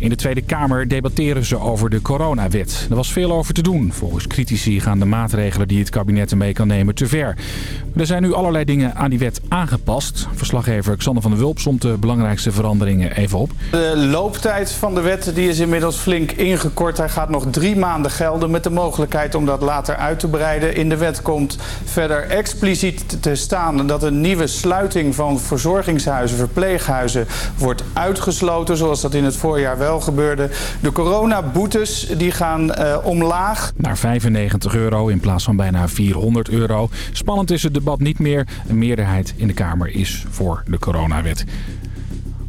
In de Tweede Kamer debatteren ze over de coronawet. Er was veel over te doen. Volgens critici gaan de maatregelen die het kabinet ermee kan nemen te ver. Er zijn nu allerlei dingen aan die wet aangepast. Verslaggever Xander van der Wulp somt de belangrijkste veranderingen even op. De looptijd van de wet die is inmiddels flink ingekort. Hij gaat nog drie maanden gelden met de mogelijkheid om dat later uit te breiden. In de wet komt verder expliciet te staan dat een nieuwe sluiting van verzorgingshuizen, verpleeghuizen wordt uitgesloten. Zoals dat in het voorjaar wel gebeurde. De coronaboetes die gaan uh, omlaag. Naar 95 euro in plaats van bijna 400 euro. Spannend is het debat niet meer. Een meerderheid in de Kamer is voor de coronawet.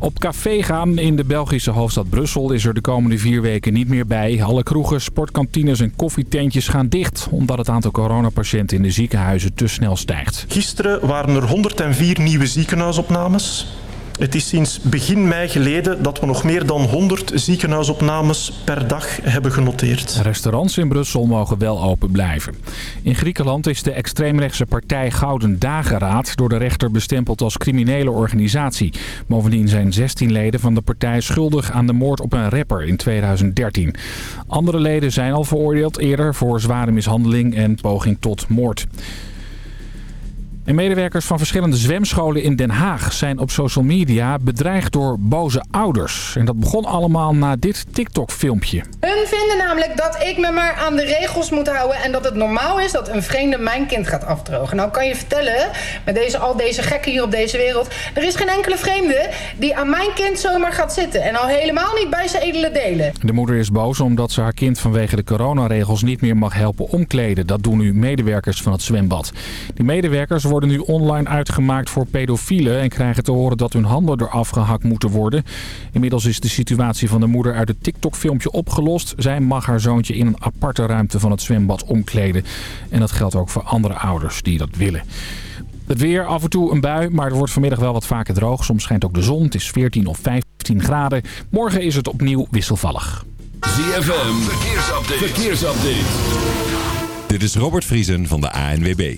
Op café gaan in de Belgische hoofdstad Brussel is er de komende vier weken niet meer bij. Alle kroegen, sportkantines en koffietentjes gaan dicht... omdat het aantal coronapatiënten in de ziekenhuizen te snel stijgt. Gisteren waren er 104 nieuwe ziekenhuisopnames. Het is sinds begin mei geleden dat we nog meer dan 100 ziekenhuisopnames per dag hebben genoteerd. Restaurants in Brussel mogen wel open blijven. In Griekenland is de extreemrechtse partij Gouden Dageraad door de rechter bestempeld als criminele organisatie. Bovendien zijn 16 leden van de partij schuldig aan de moord op een rapper in 2013. Andere leden zijn al veroordeeld eerder voor zware mishandeling en poging tot moord. En medewerkers van verschillende zwemscholen in Den Haag zijn op social media bedreigd door boze ouders. En dat begon allemaal na dit TikTok-filmpje. Hun vinden namelijk dat ik me maar aan de regels moet houden en dat het normaal is dat een vreemde mijn kind gaat afdrogen. Nou kan je vertellen, met deze, al deze gekken hier op deze wereld, er is geen enkele vreemde die aan mijn kind zomaar gaat zitten. En al helemaal niet bij zijn edele delen. De moeder is boos omdat ze haar kind vanwege de coronaregels niet meer mag helpen omkleden. Dat doen nu medewerkers van het zwembad. Die medewerkers worden worden nu online uitgemaakt voor pedofielen... en krijgen te horen dat hun handen eraf gehakt moeten worden. Inmiddels is de situatie van de moeder uit het TikTok-filmpje opgelost. Zij mag haar zoontje in een aparte ruimte van het zwembad omkleden. En dat geldt ook voor andere ouders die dat willen. Het weer, af en toe een bui, maar het wordt vanmiddag wel wat vaker droog. Soms schijnt ook de zon. Het is 14 of 15 graden. Morgen is het opnieuw wisselvallig. ZFM, verkeersupdate. verkeersupdate. Dit is Robert Vriesen van de ANWB.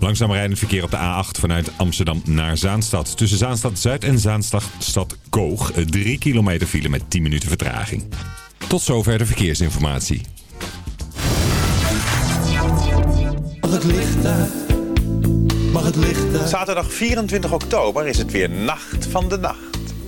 Langzaam rijdend verkeer op de A8 vanuit Amsterdam naar Zaanstad. Tussen Zaanstad Zuid en Zaanstad Koog. 3 kilometer file met 10 minuten vertraging. Tot zover de verkeersinformatie. Mag het licht uit? Mag het licht uit? Zaterdag 24 oktober is het weer Nacht van de Nacht.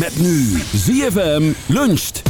Met nu ZFM luncht.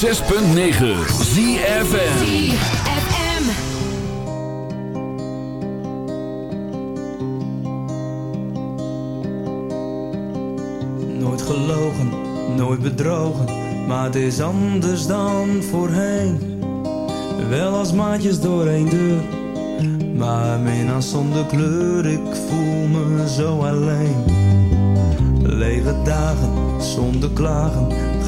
106.9 ZFM. Nooit gelogen, nooit bedrogen, maar het is anders dan voorheen. Wel als maatjes door één deur, maar minnaar zonder kleur, ik voel me zo alleen. Lege dagen zonder klagen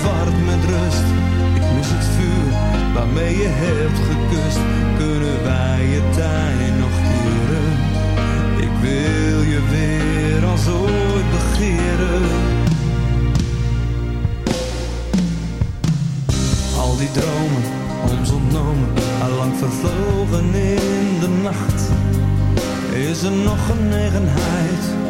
verward met rust. Ik mis het vuur waarmee je hebt gekust. Kunnen wij je tijd nog keren? Ik wil je weer als ooit begeren. Al die dromen, ons ontnomen, allang vervlogen in de nacht. Is er nog genegenheid?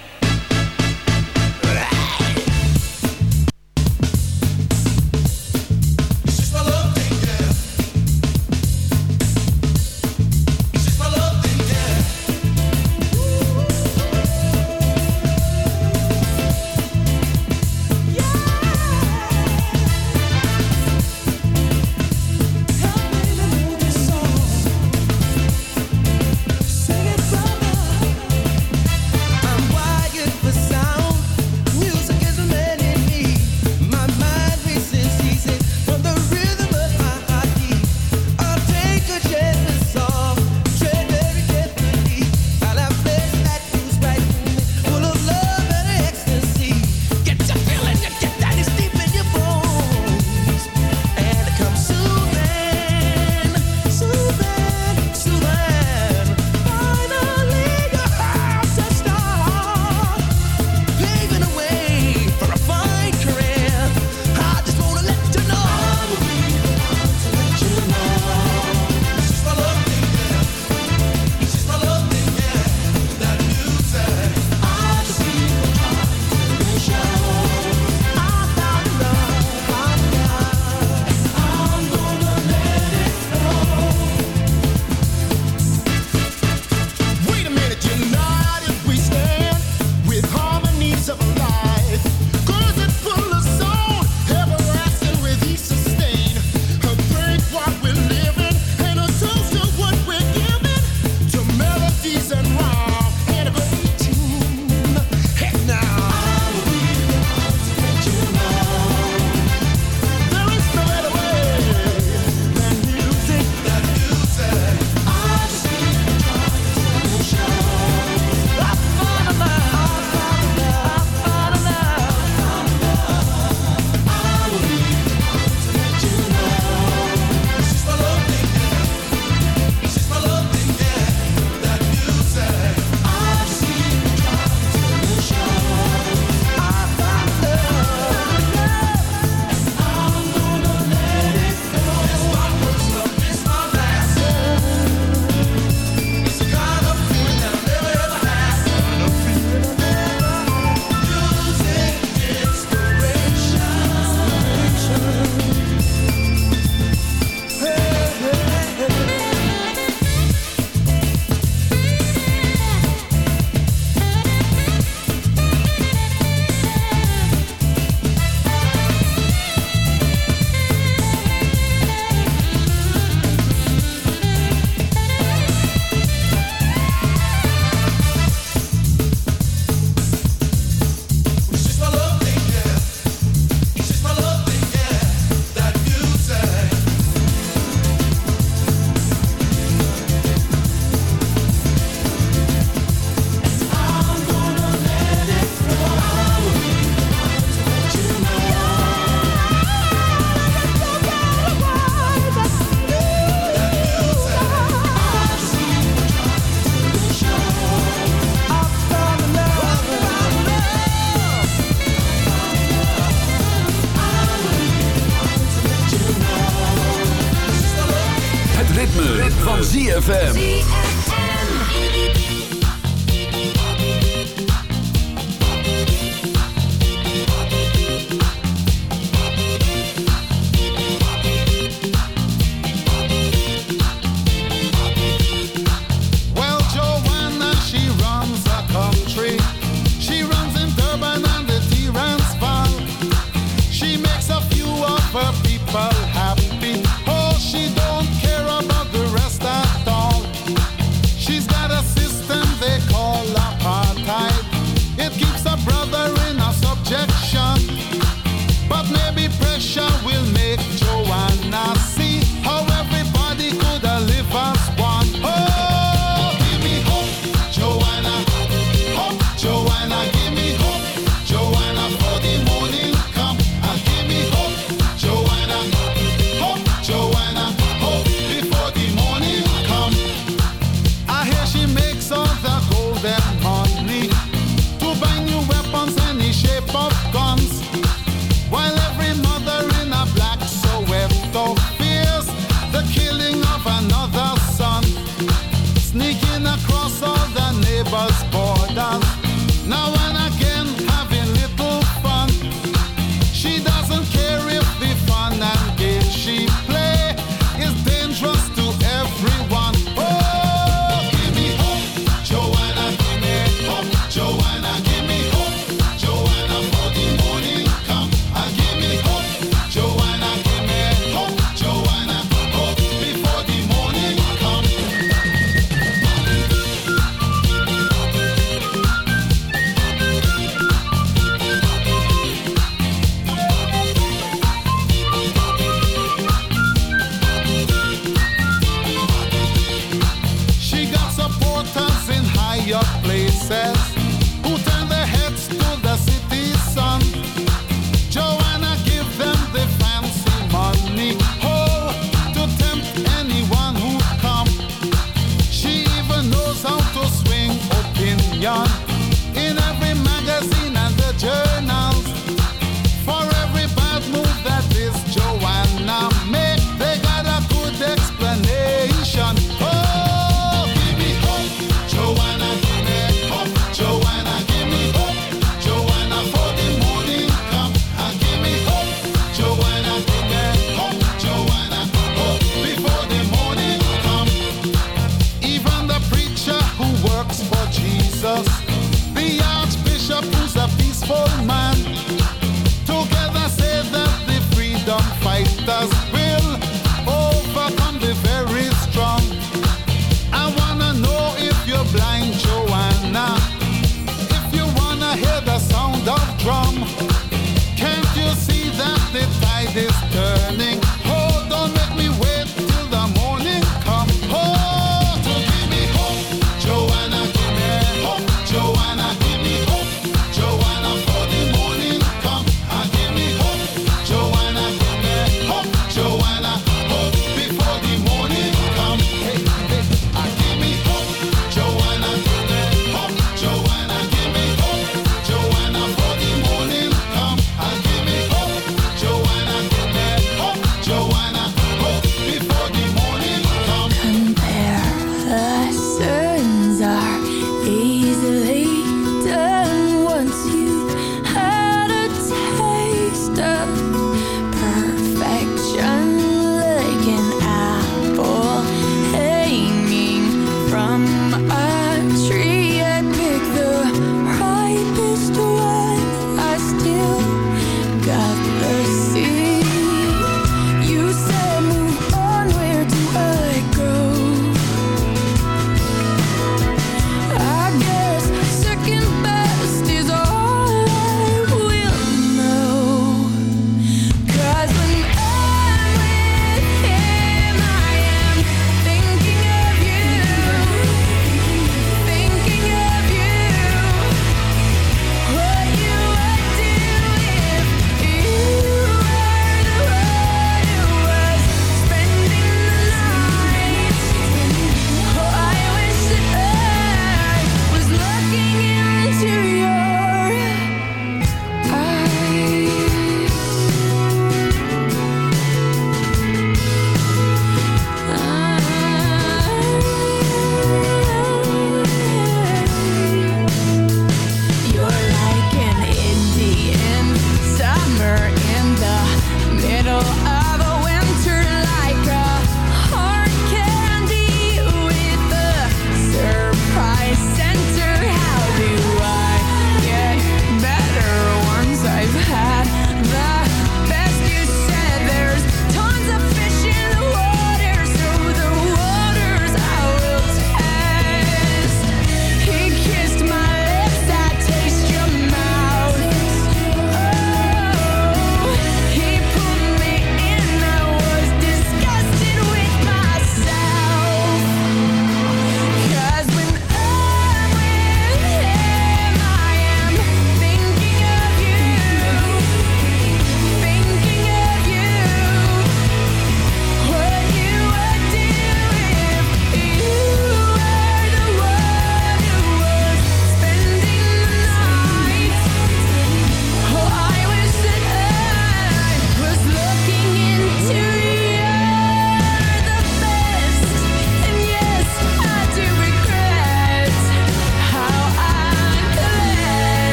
success.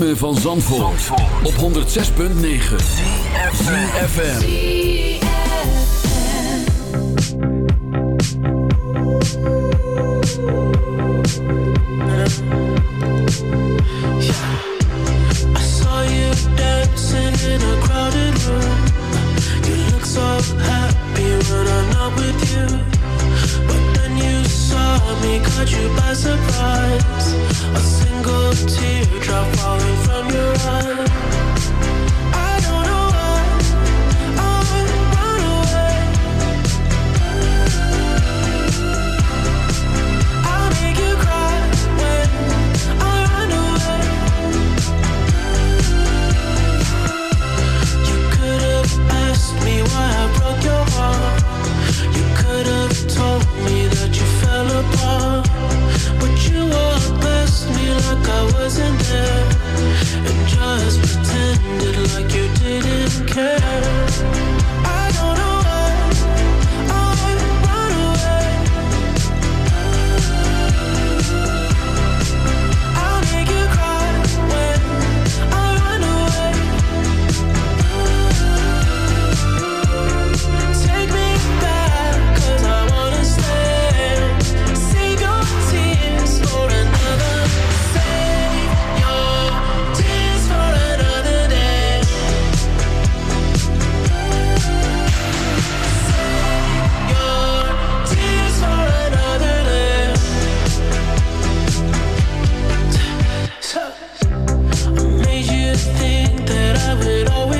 Ritme van Zandvoort, op 106.9 FM. I saw you dancing in a crowded room. You look so happy when I'm not with you. But then you saw me, caught you by surprise. A single teardrop think that I would always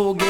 Forget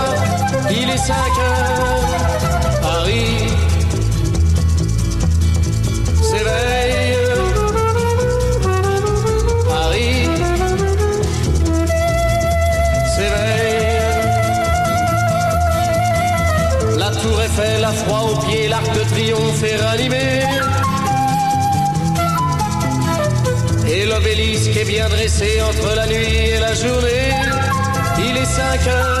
Il est 5 heures, Paris s'éveille. Paris s'éveille. La tour Eiffel a froid aux pieds, l'arc de triomphe est ranimé. Et l'obélisque est bien dressé entre la nuit et la journée. Il est 5 heures,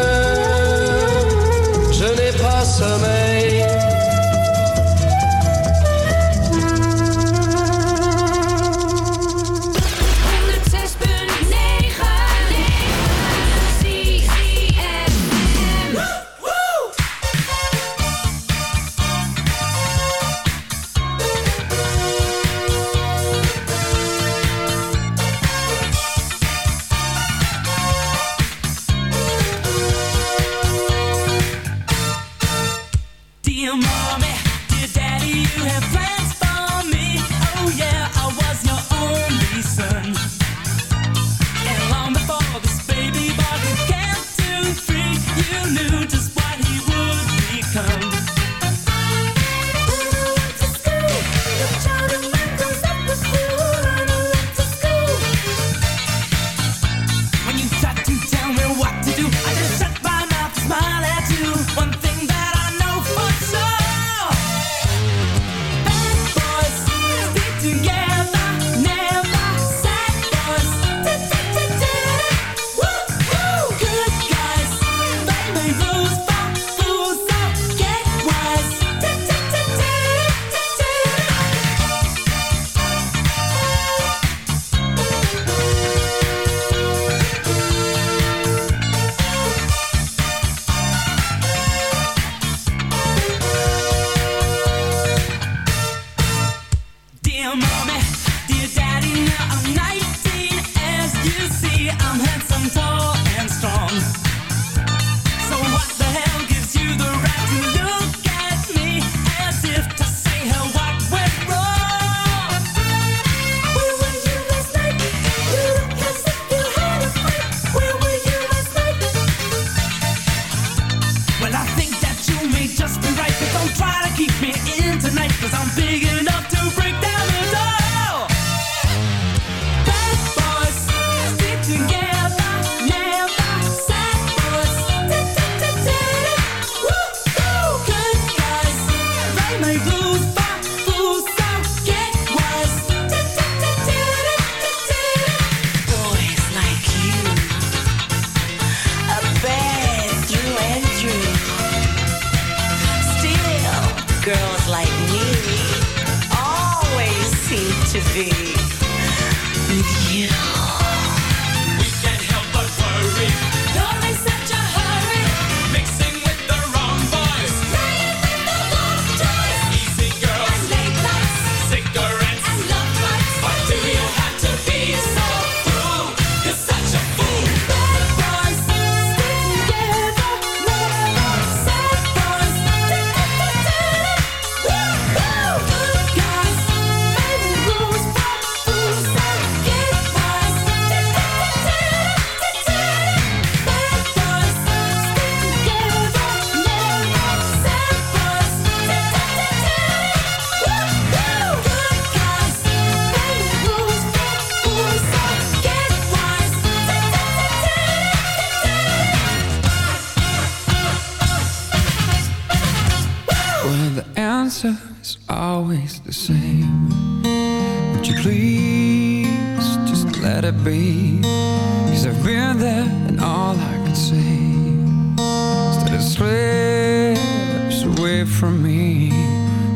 from me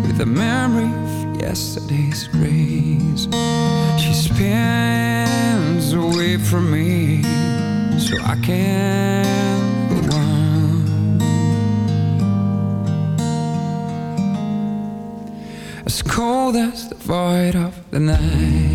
with the memory of yesterday's grace. She spins away from me so I can go on. As cold as the void of the night.